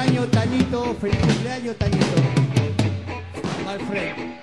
cumpleaños, Tanito. Feliz cumpleaños, Tanito. Alfred. La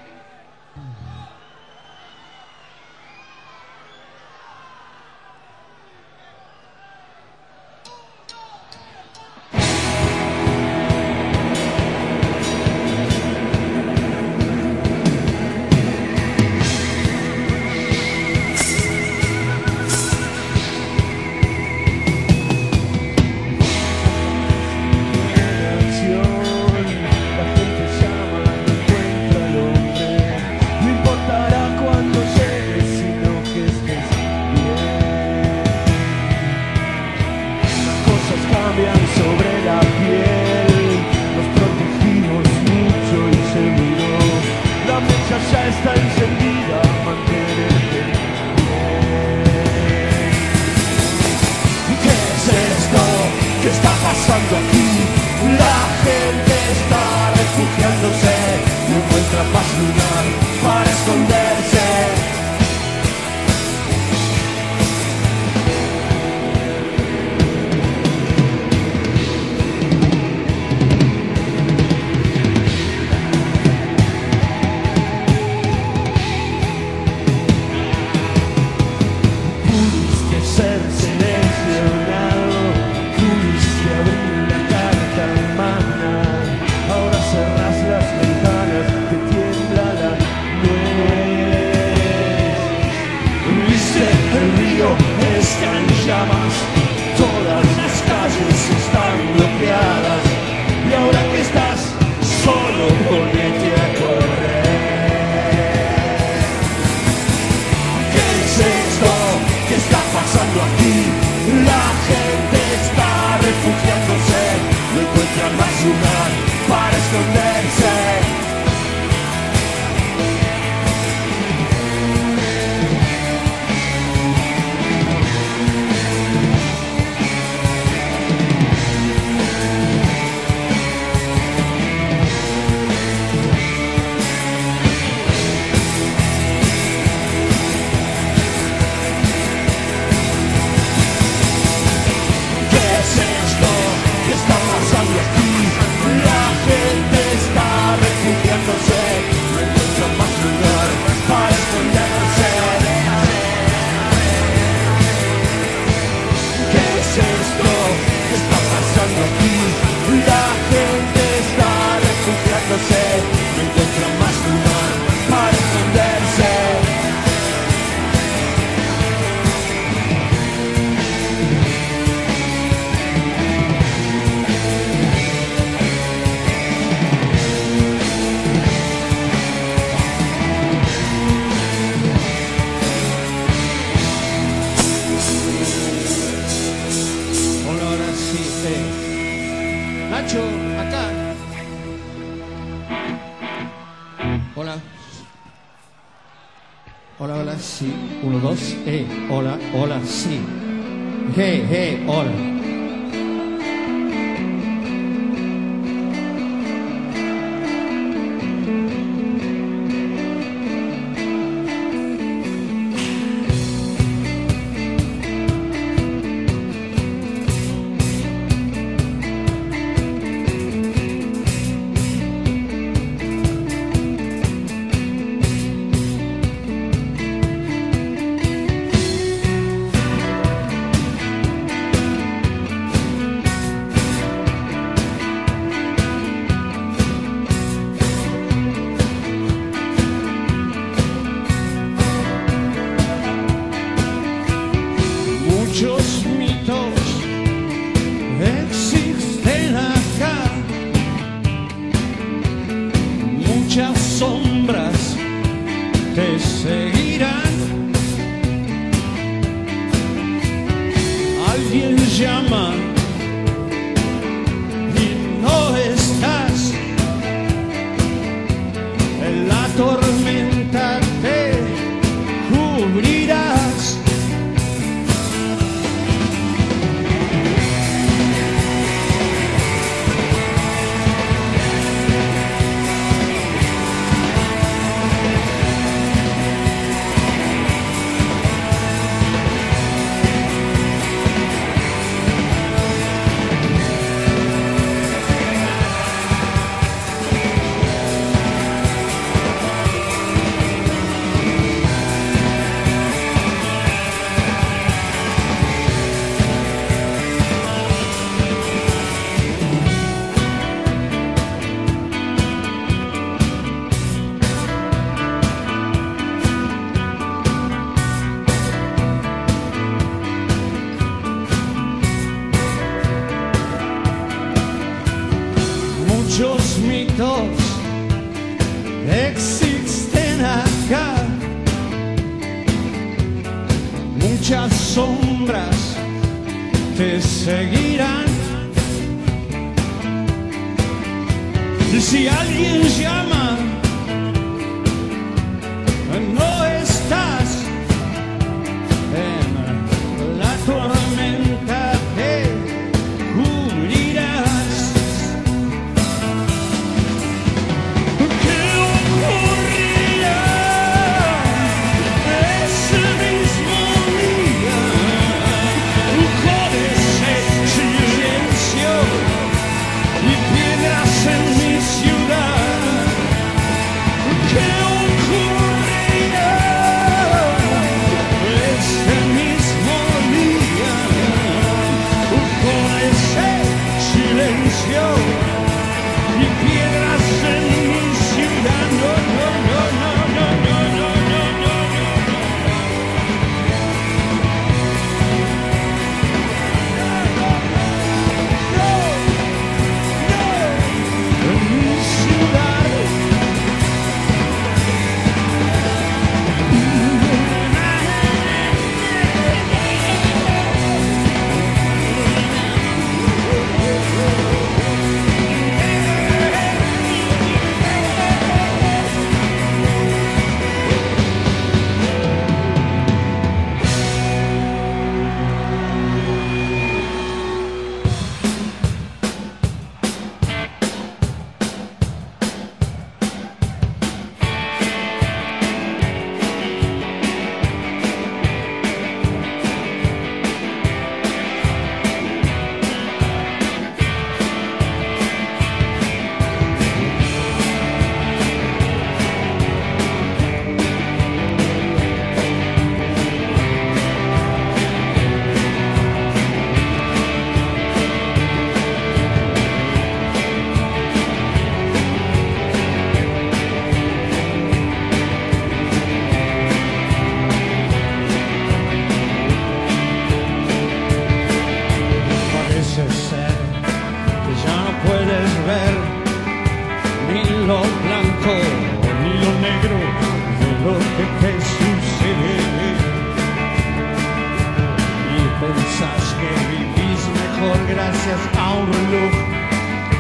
seguir.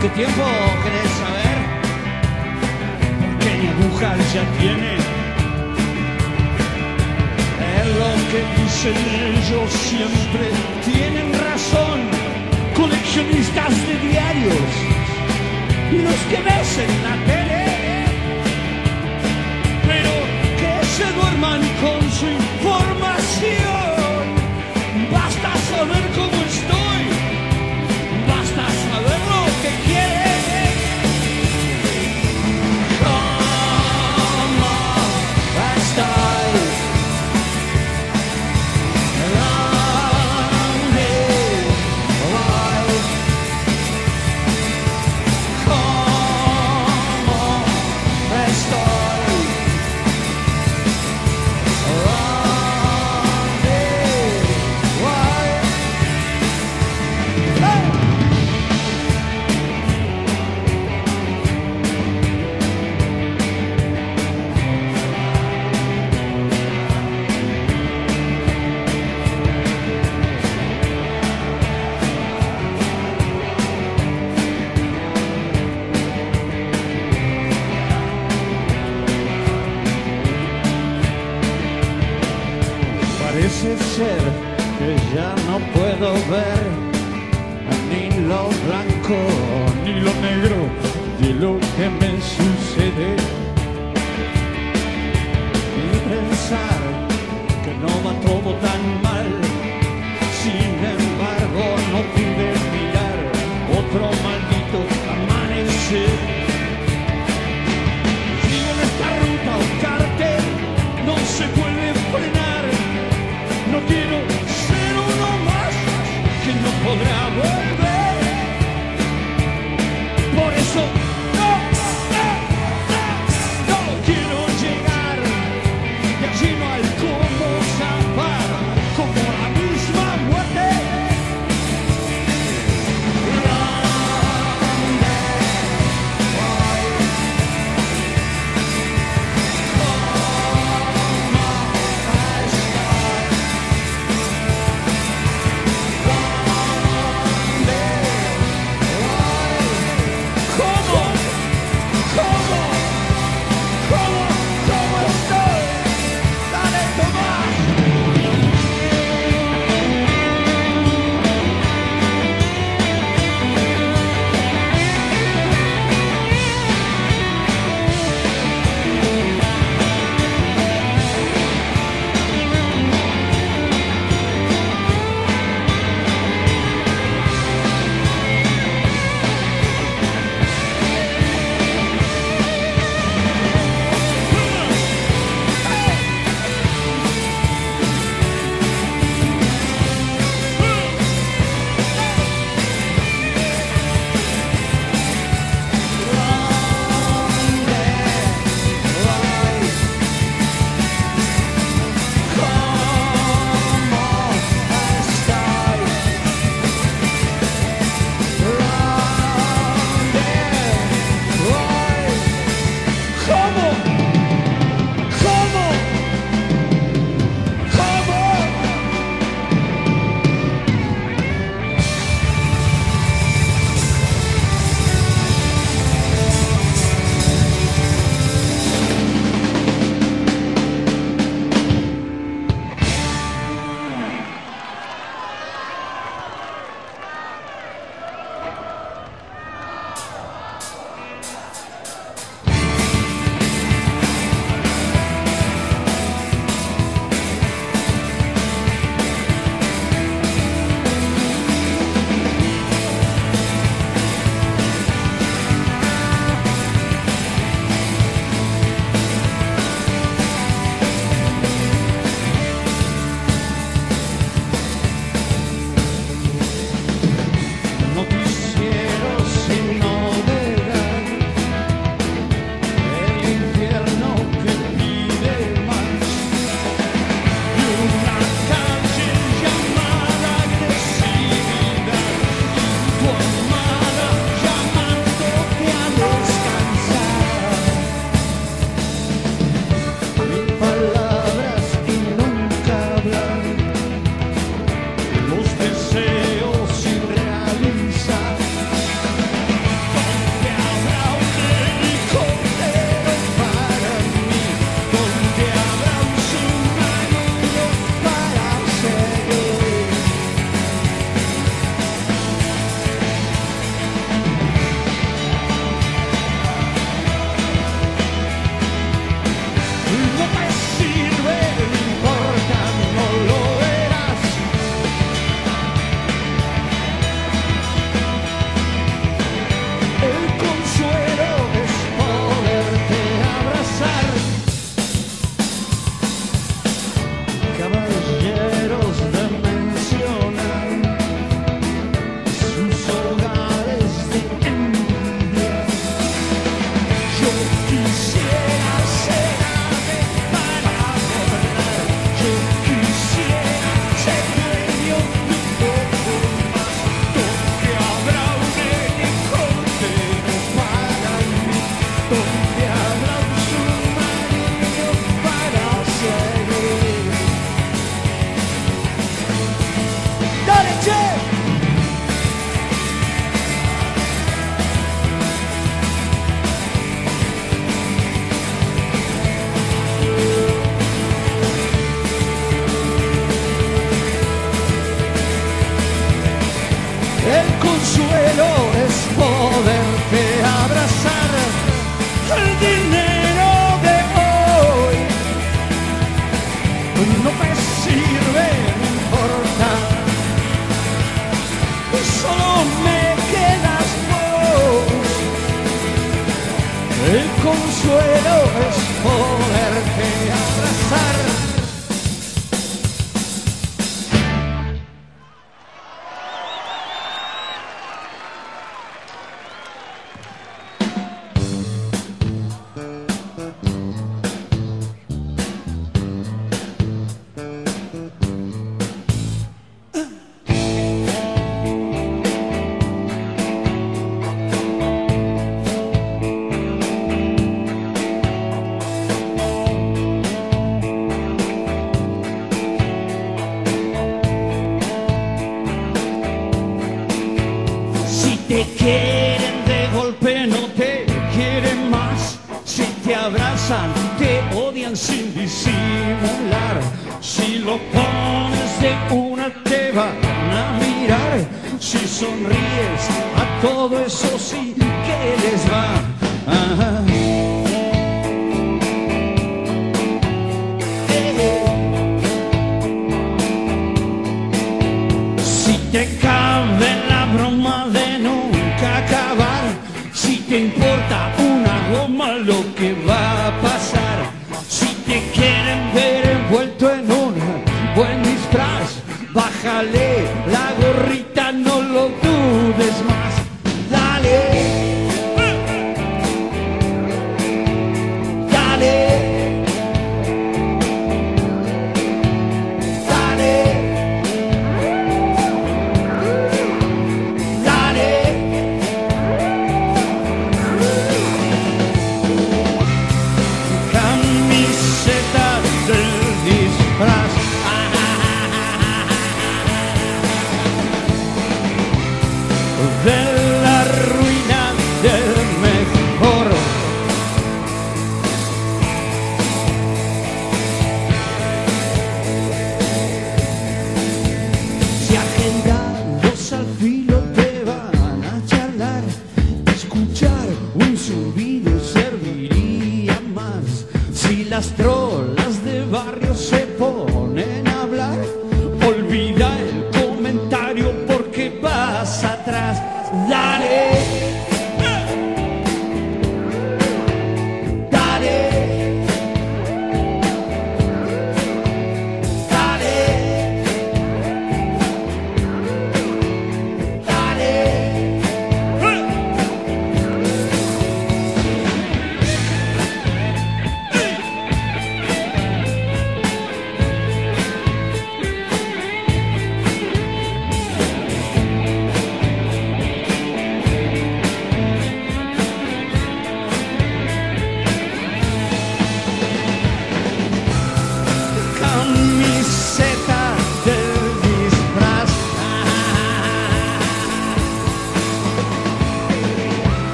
¿Qué tiempo querés saber? Porque ni agujas ya tiene. Es lo que dicen ellos siempre. Tienen razón, coleccionistas de diarios. Y los que ves en la tele. Pero que se duerman con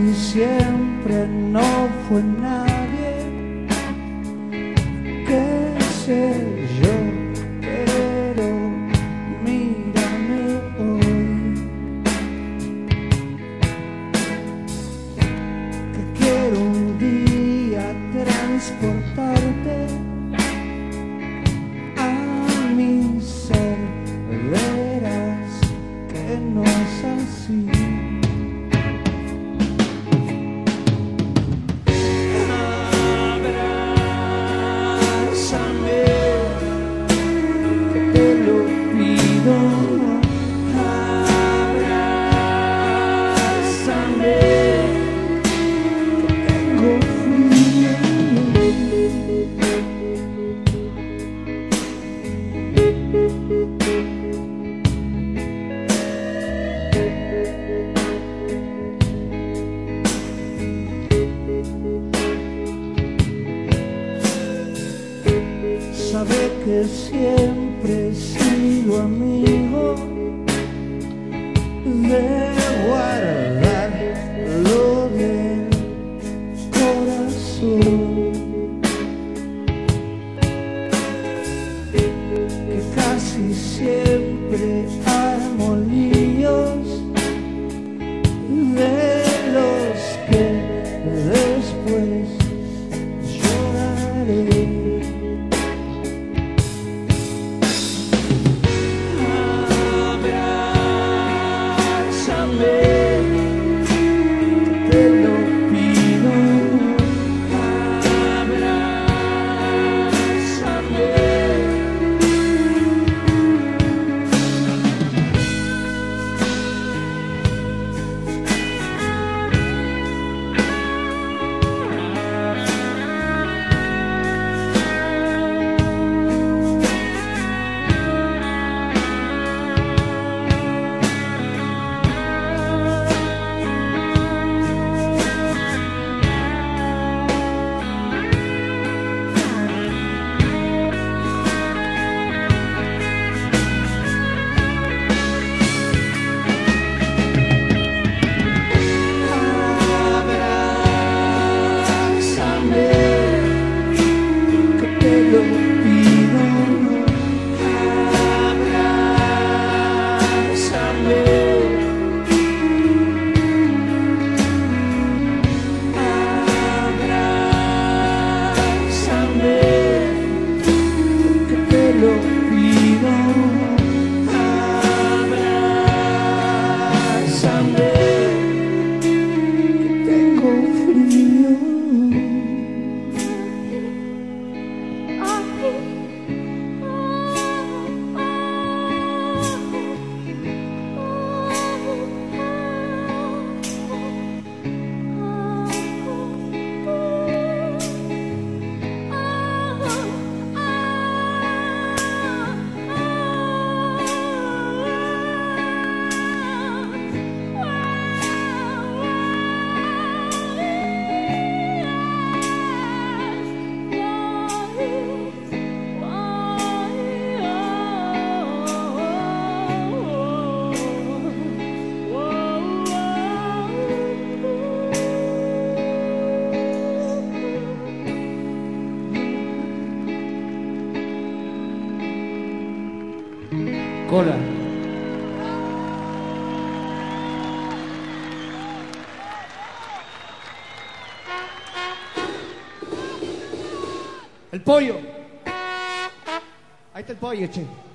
Yeah. pollo. Ahí está el pollo, che.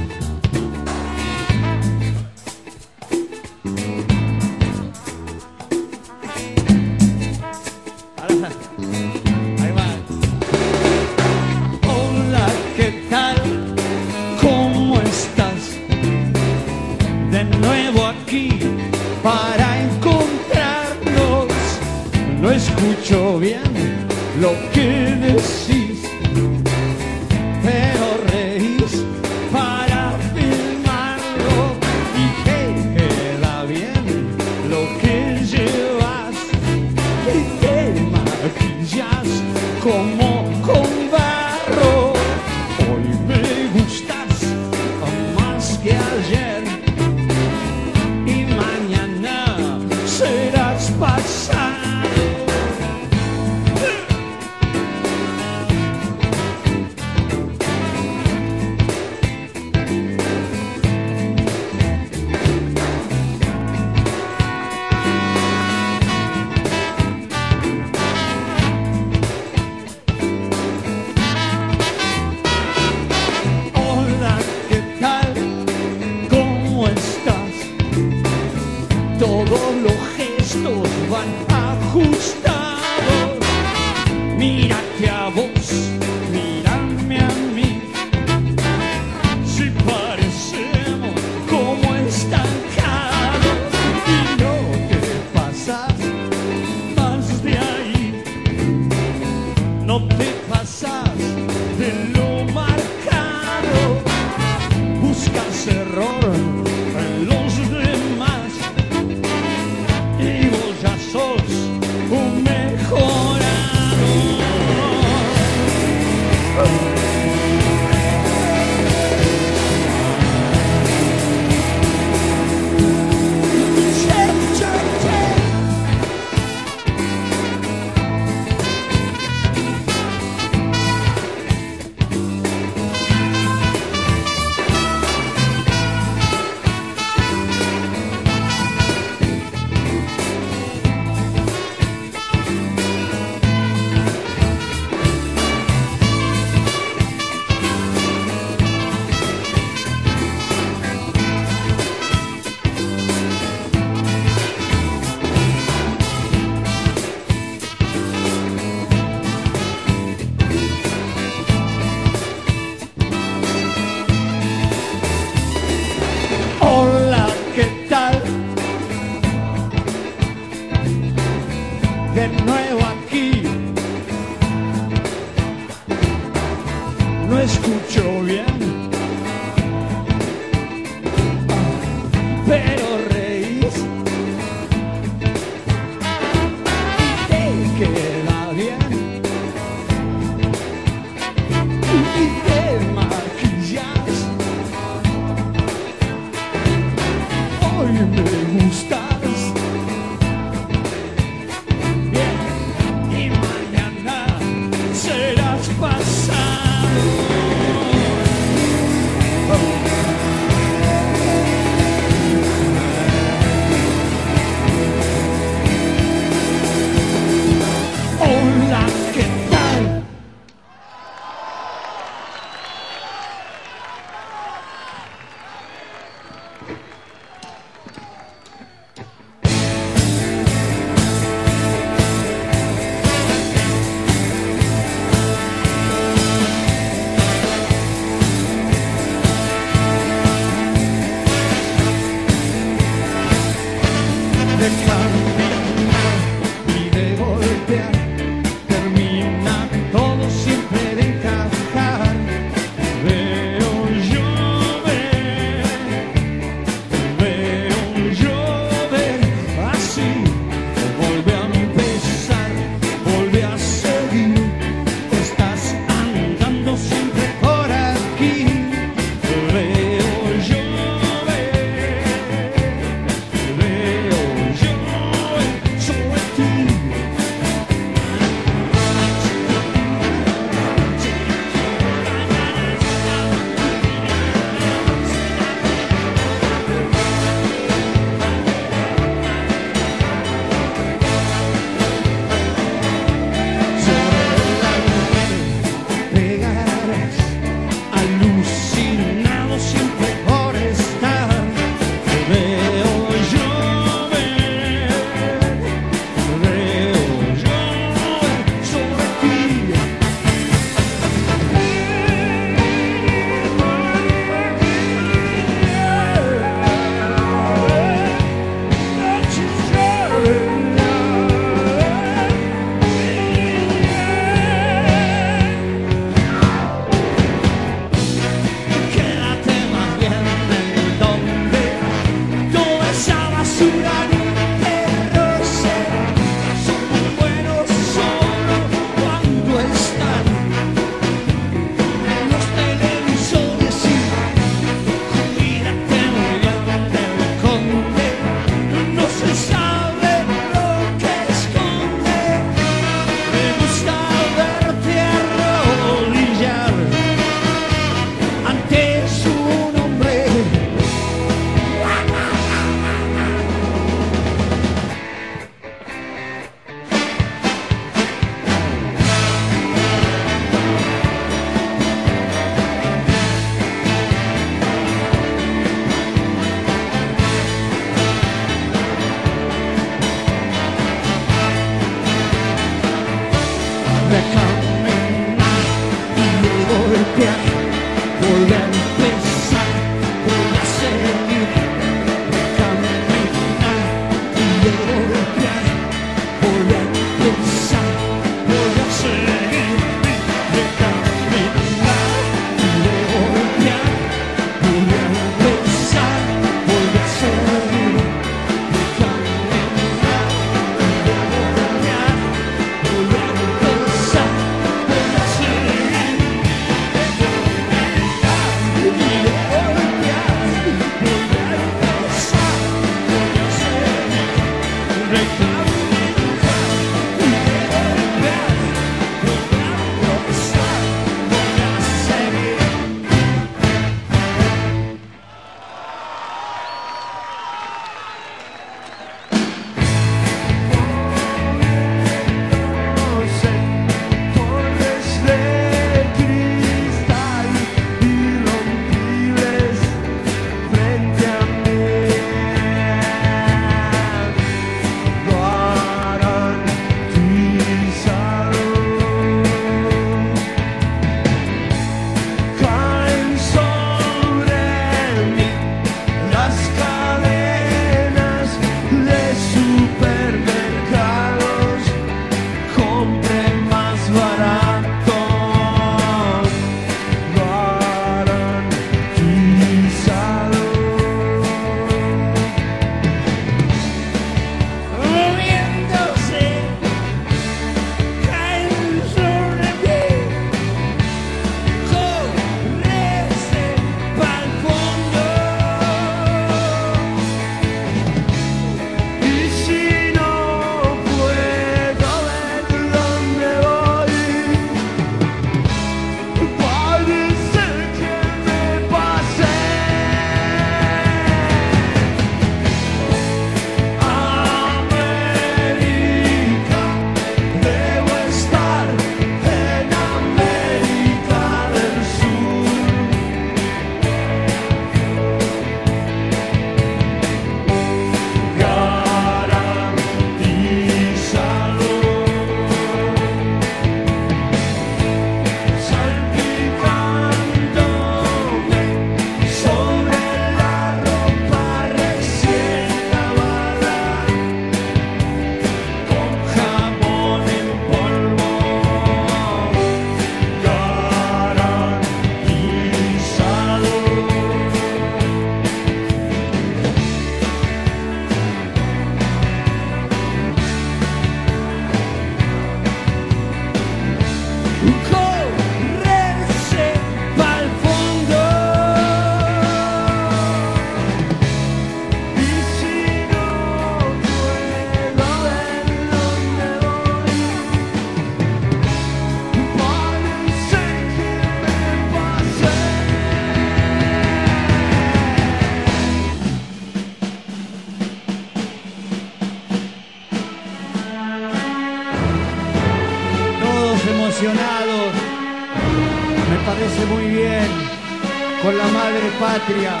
ශාපිරියා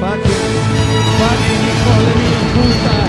Fucking, fucking, calling me puta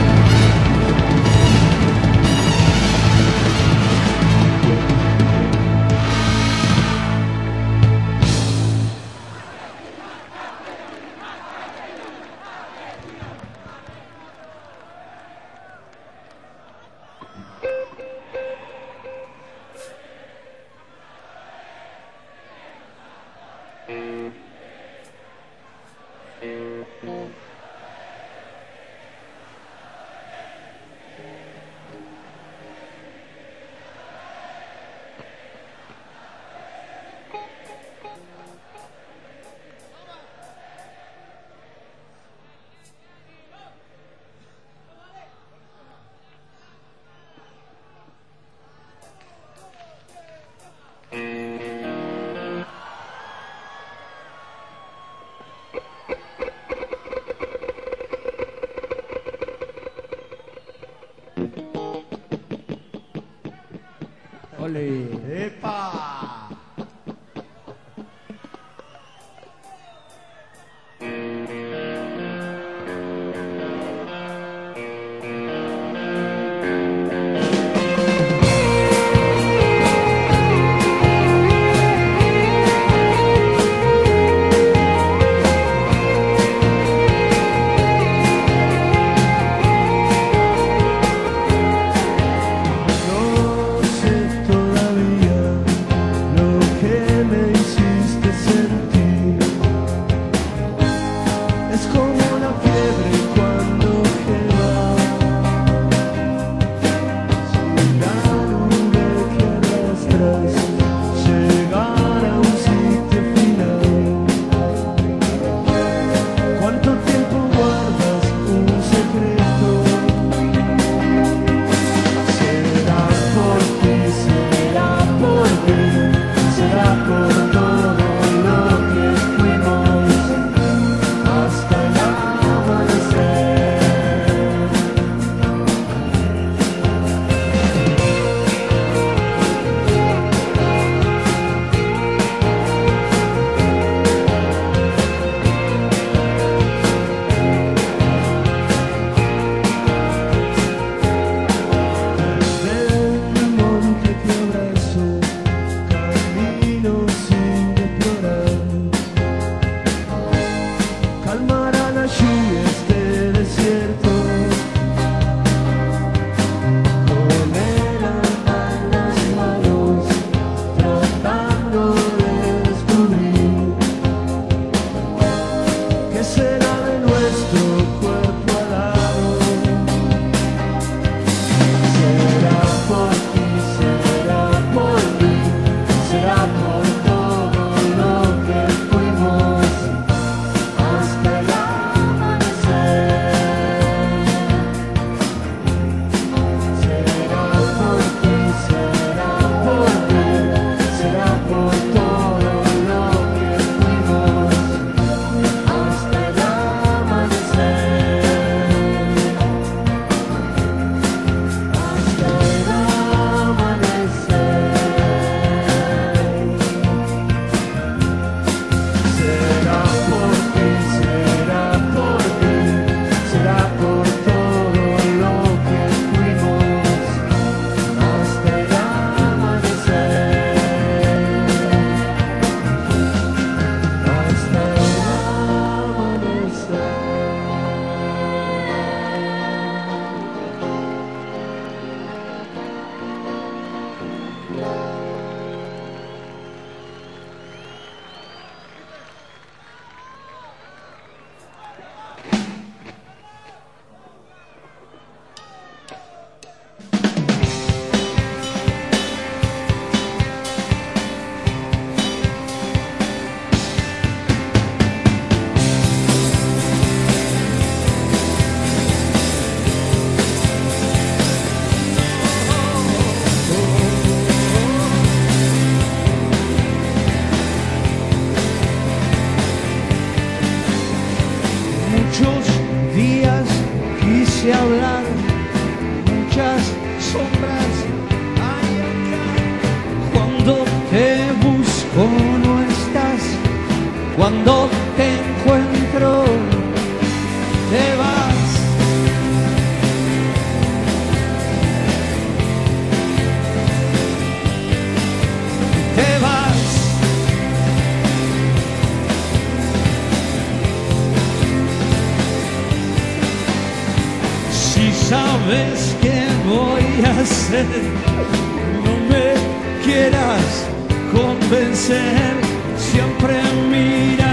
sabes qué voy a hacer. No me quieras convencer, siempre mira.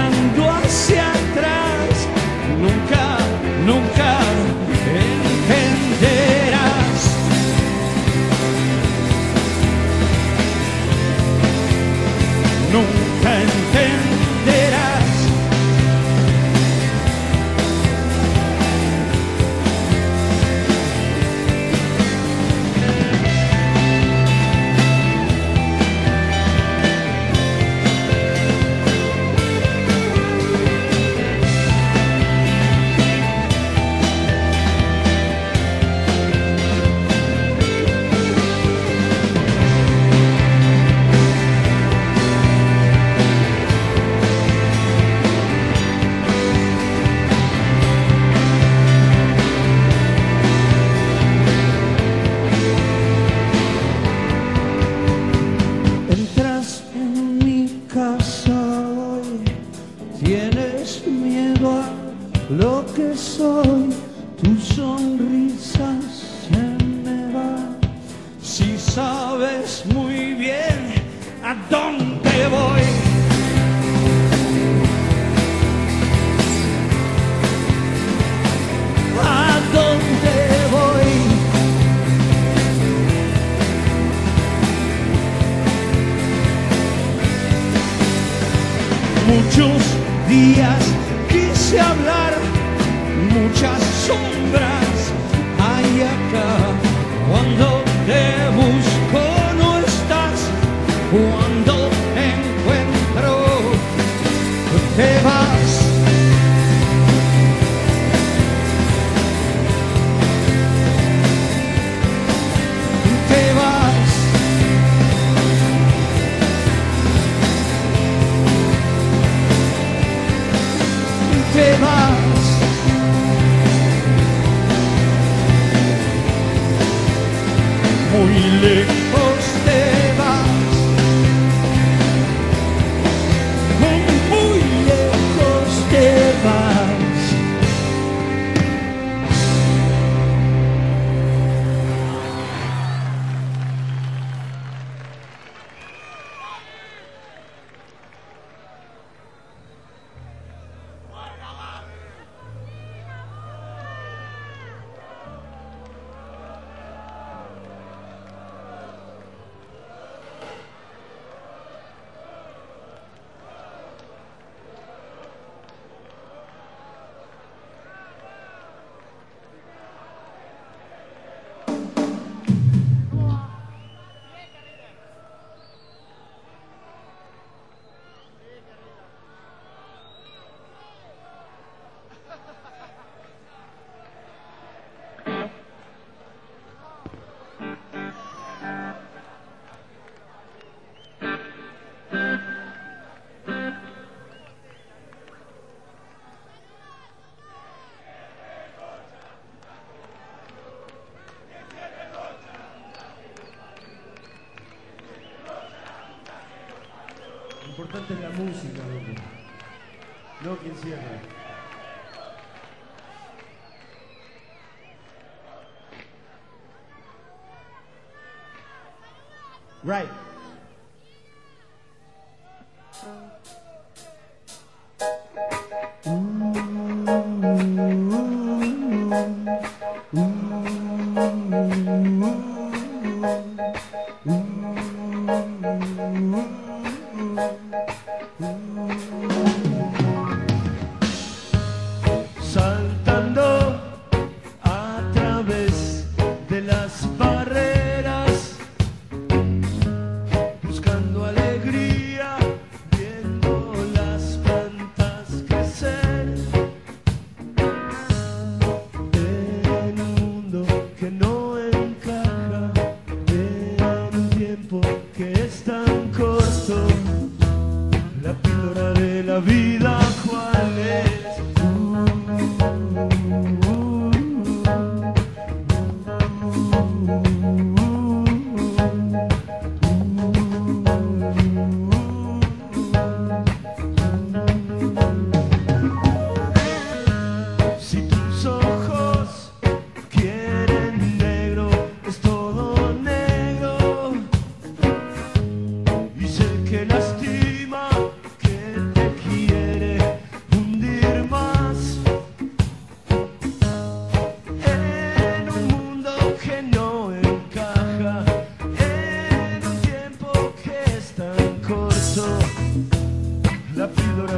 Right. la pluie de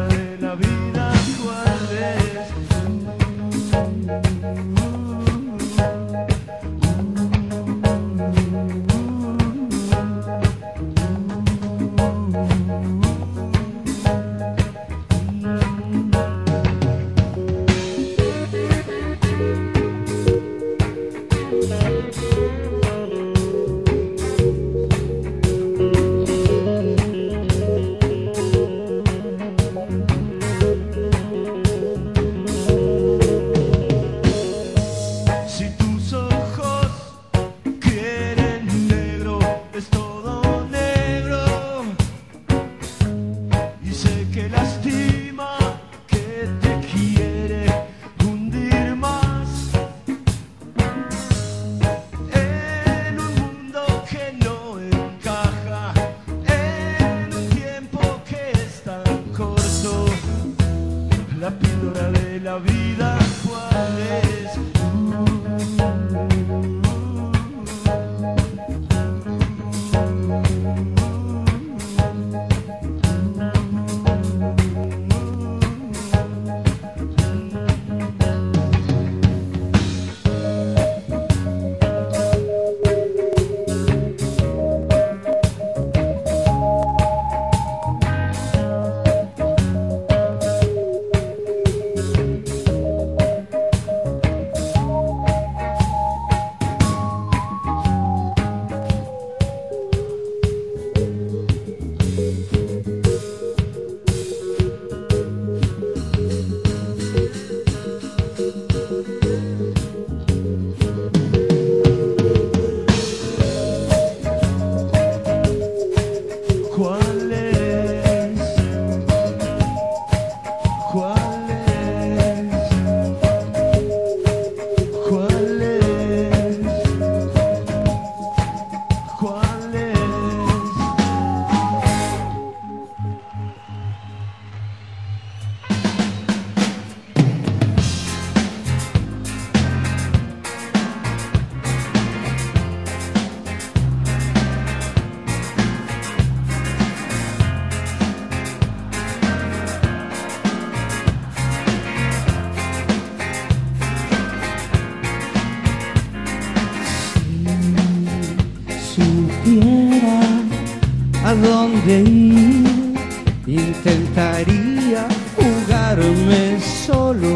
a dónde ir. Intentaría jugarme solo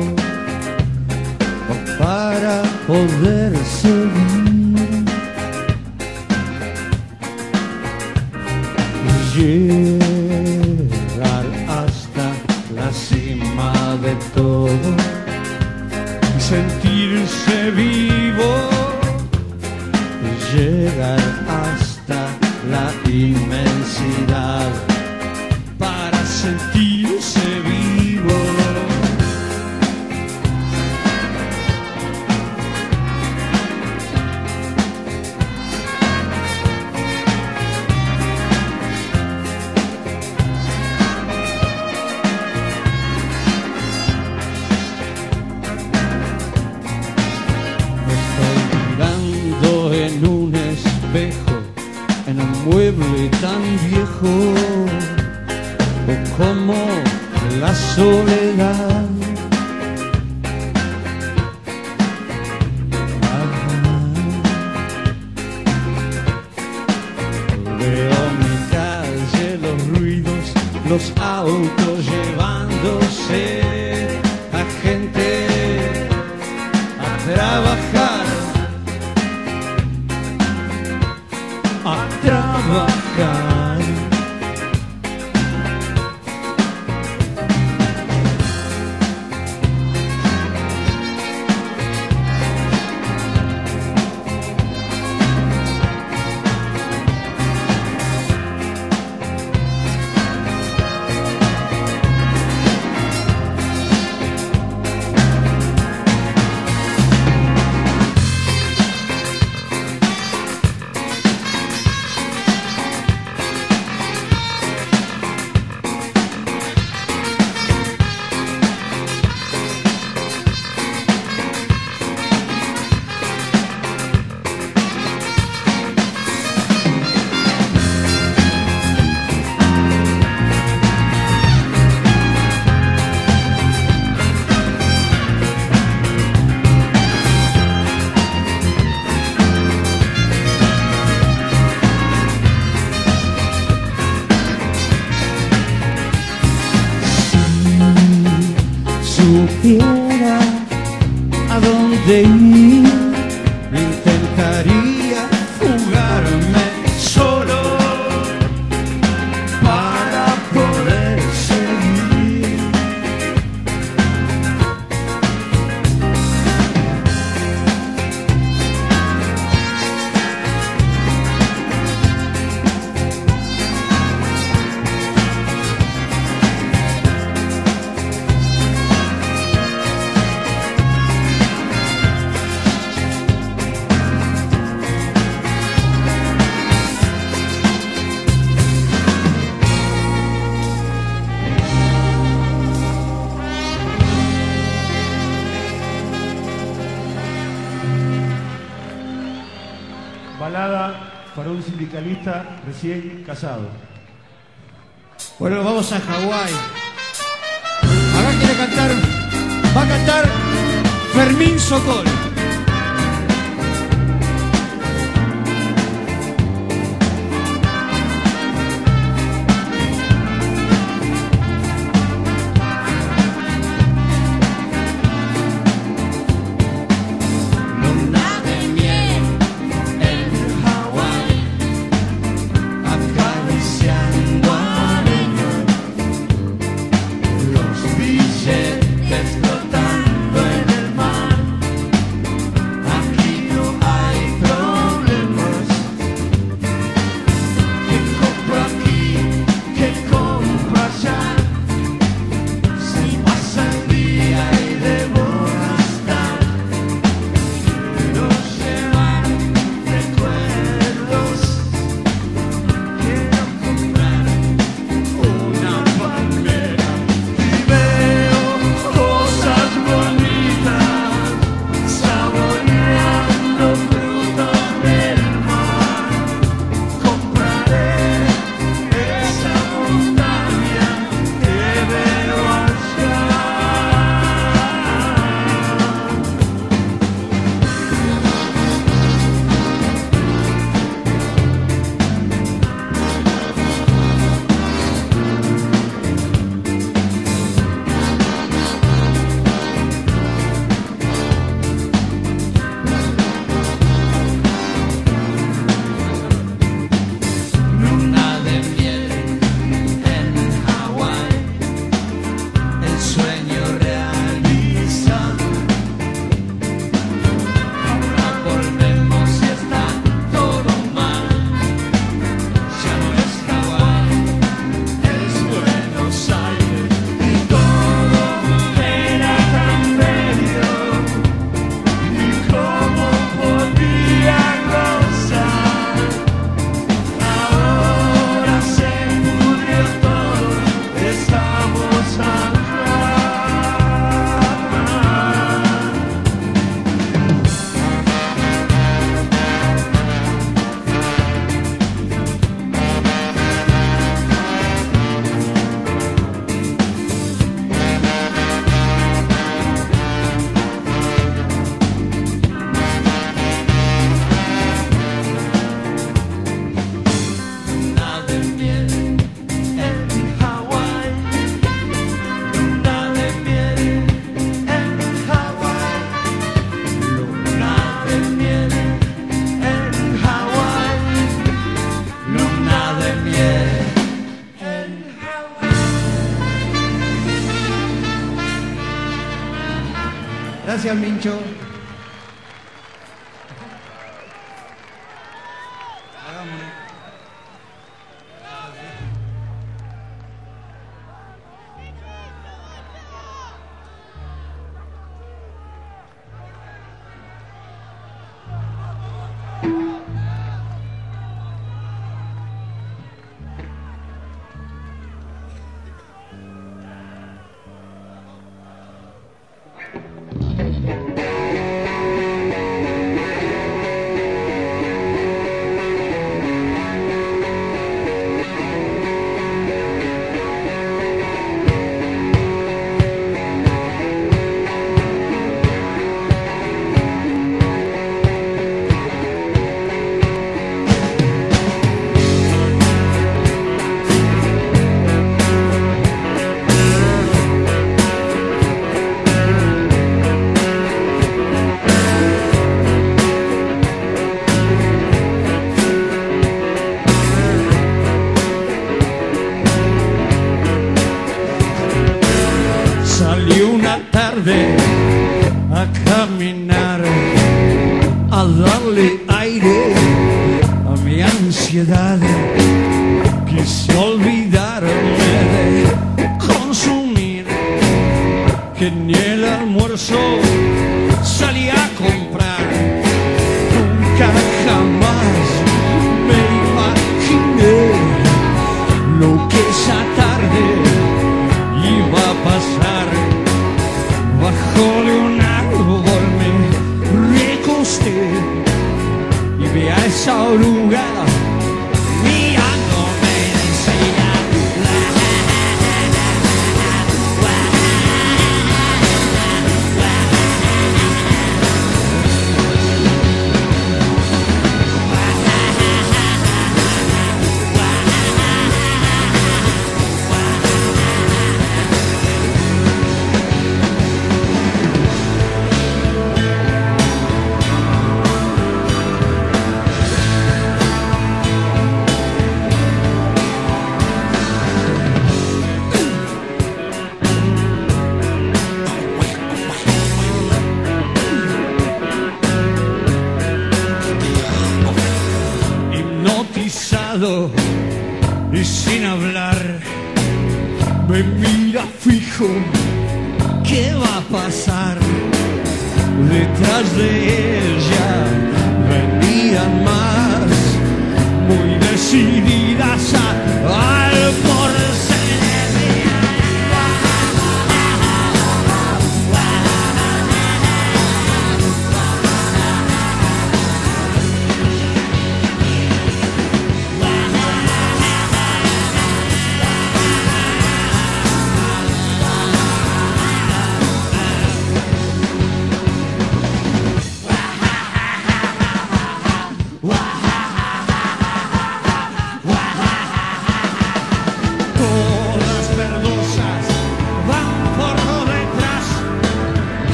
para poder seguir. Llegar hasta la cima de todo they Mincho. El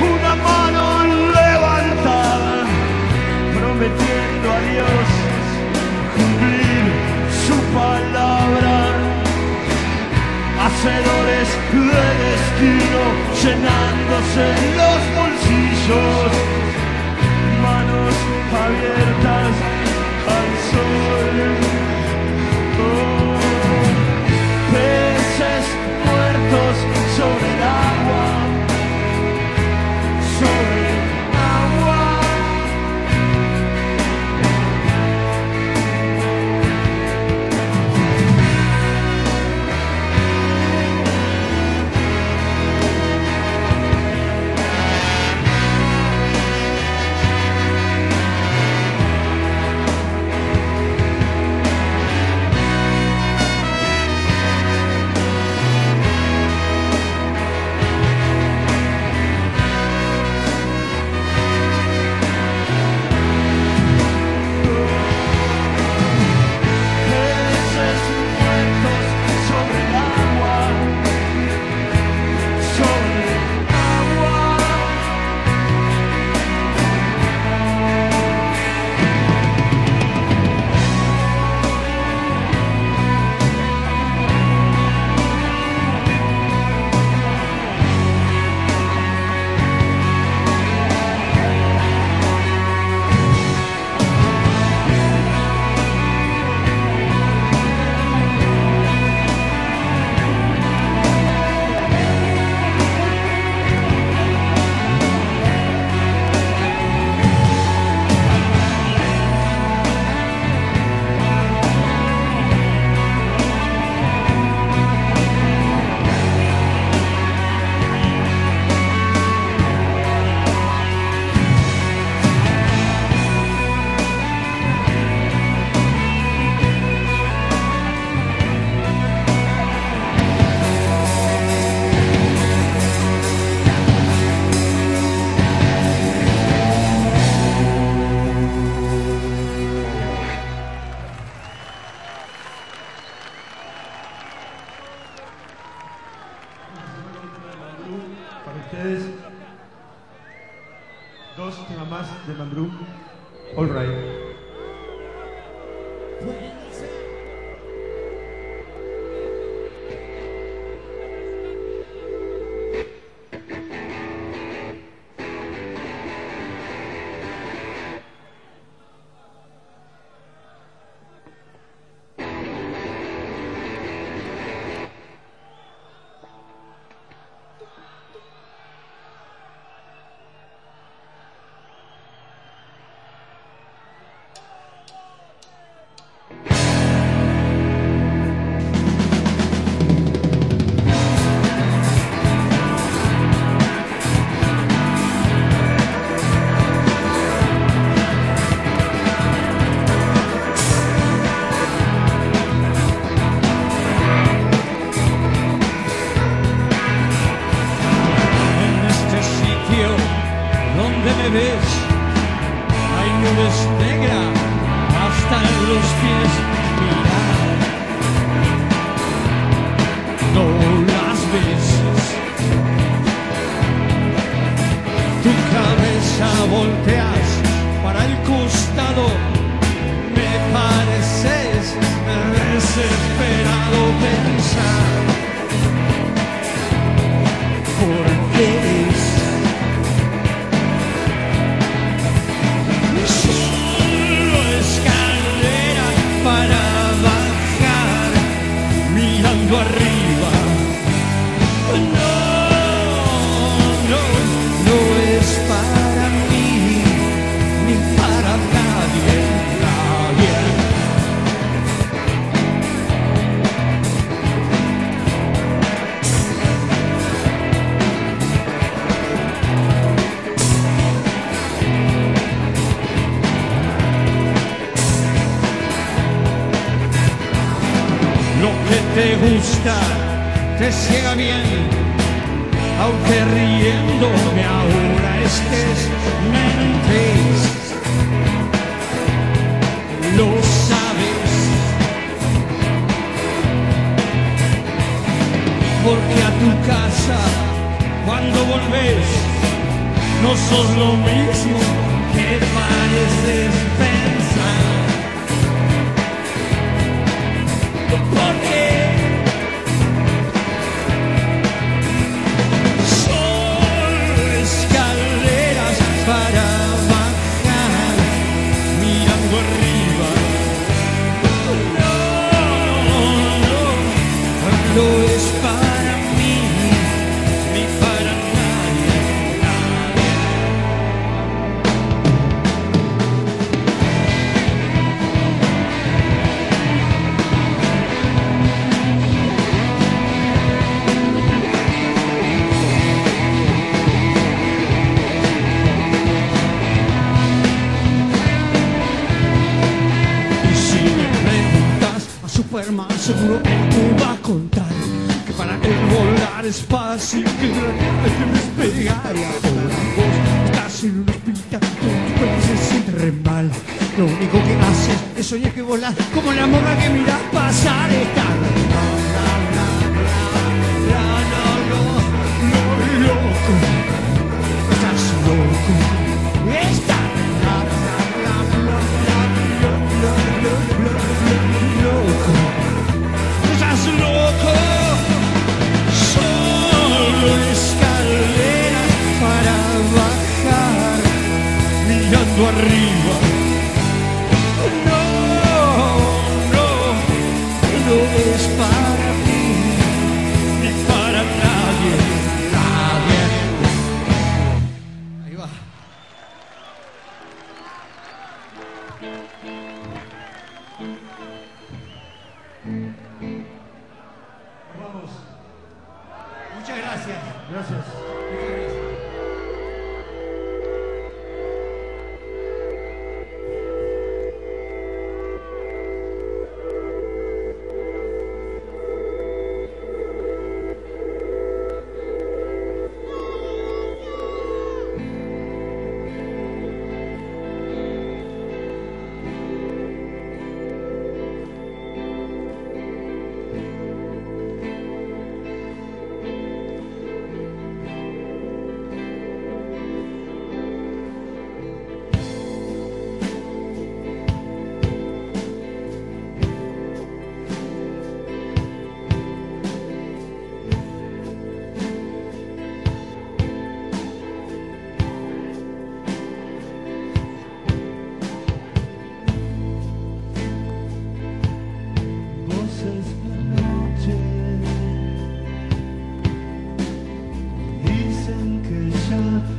una mano levantada, prometiendo a Dios cumplir su palabra. Hacedores de destino, llenándose los bolsillos, manos abiertas al sol. Oh. Ciega bien, como la, como la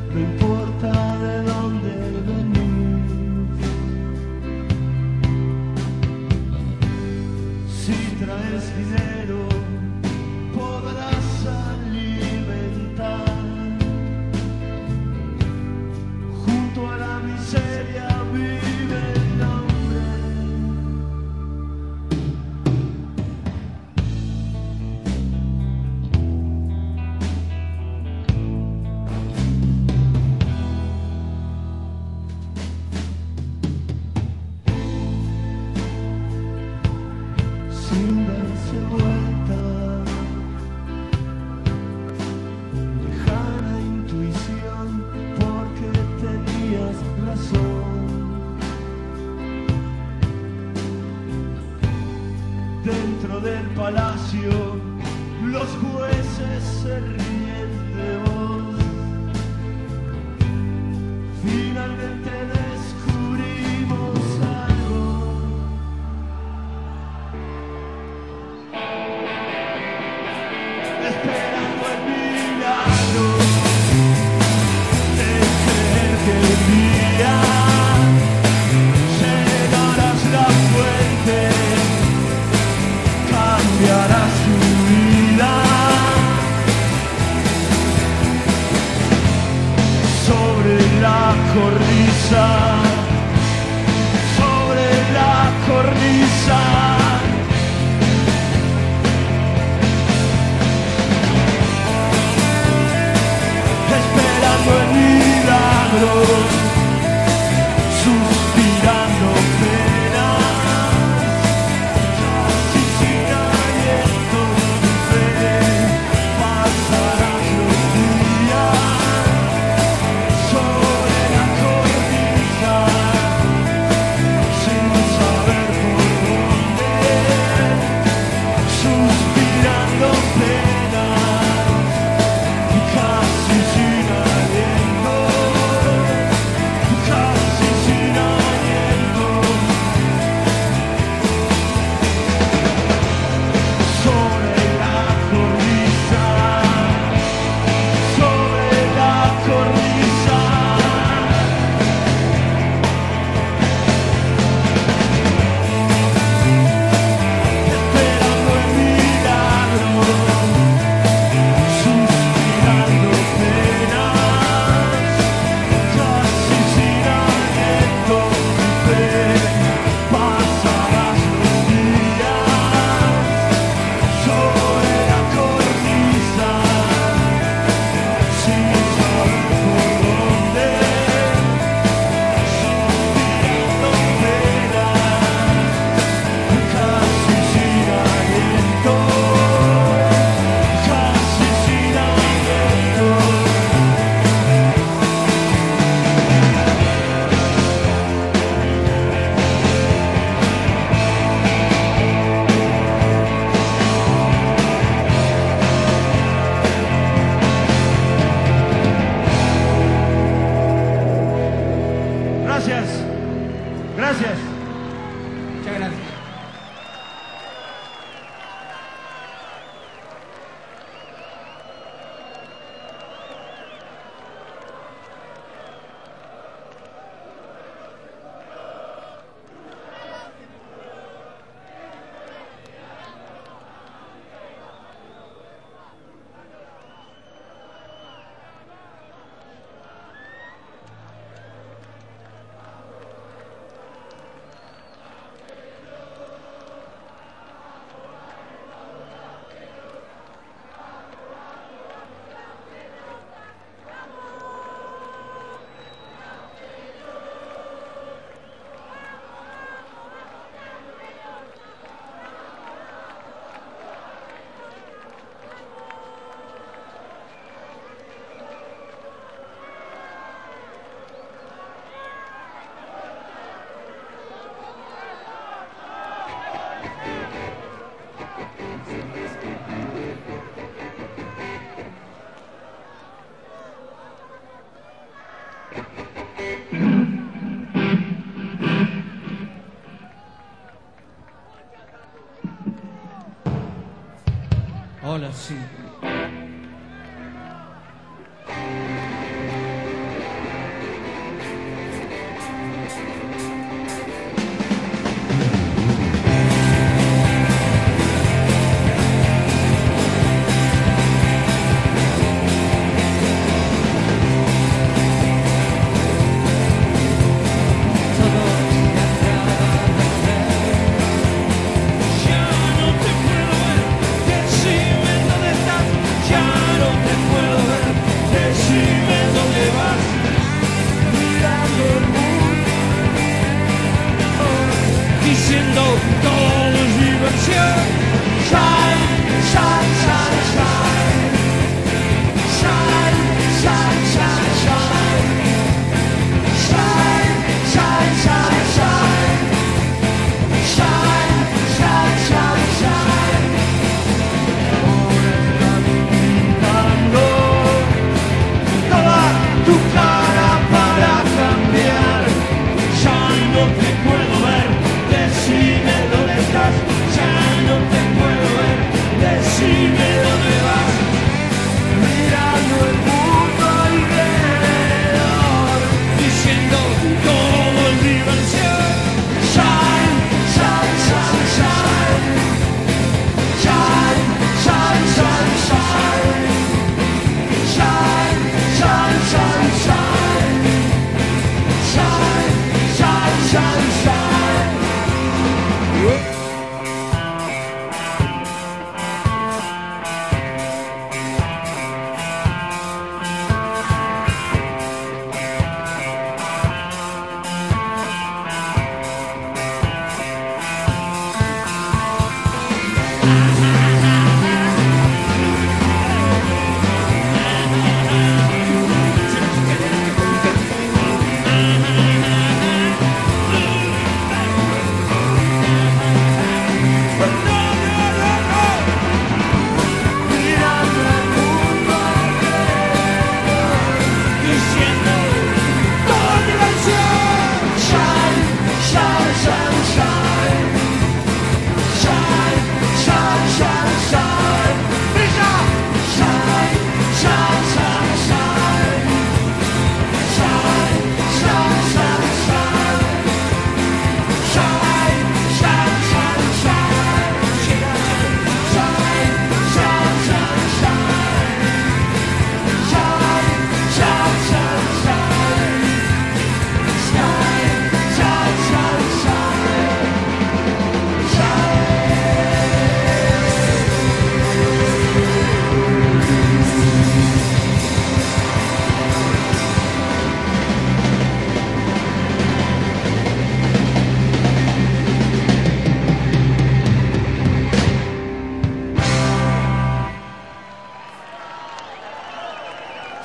Não importa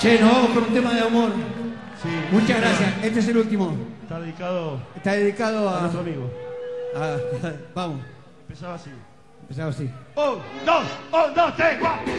Che, no, con un tema de amor. Sí, Muchas gracias. Este es el último. Está dedicado. Está dedicado a. a nuestro amigo. Ah, vamos. Empezaba así. Empezaba así. Un, dos, un, dos, tres, cuatro.